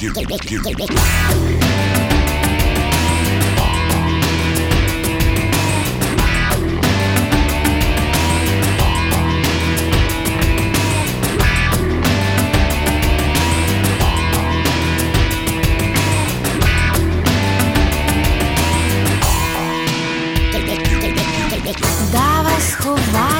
Give, give. Давай сховай.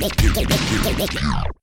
ゴルゴルゴルゴルゴルゴル。